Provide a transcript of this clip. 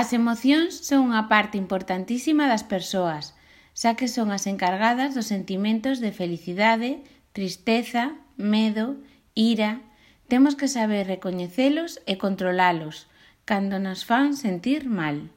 As emocións son unha parte importantísima das persoas, xa que son as encargadas dos sentimentos de felicidade, tristeza, medo, ira. Temos que saber recoñecelos e controlalos cando nos fan sentir mal.